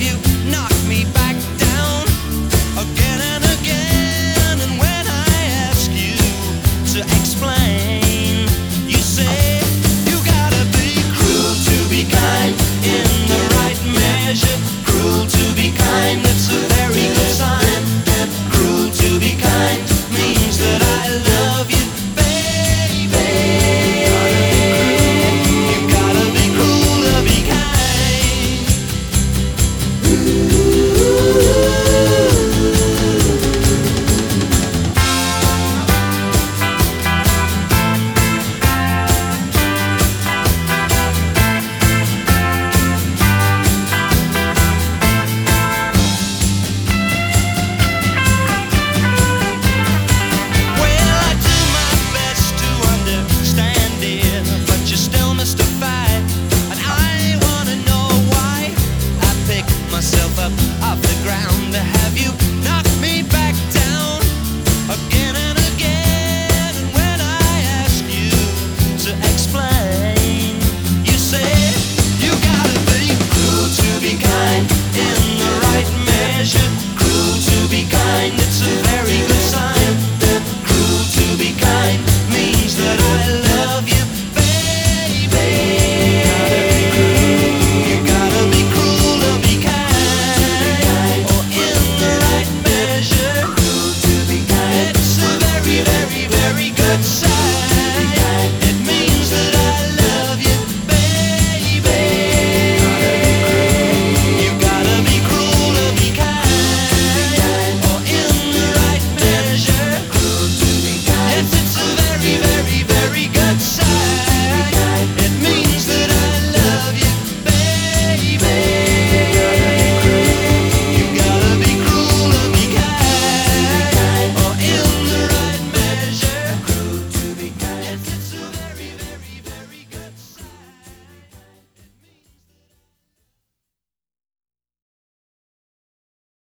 you. it's a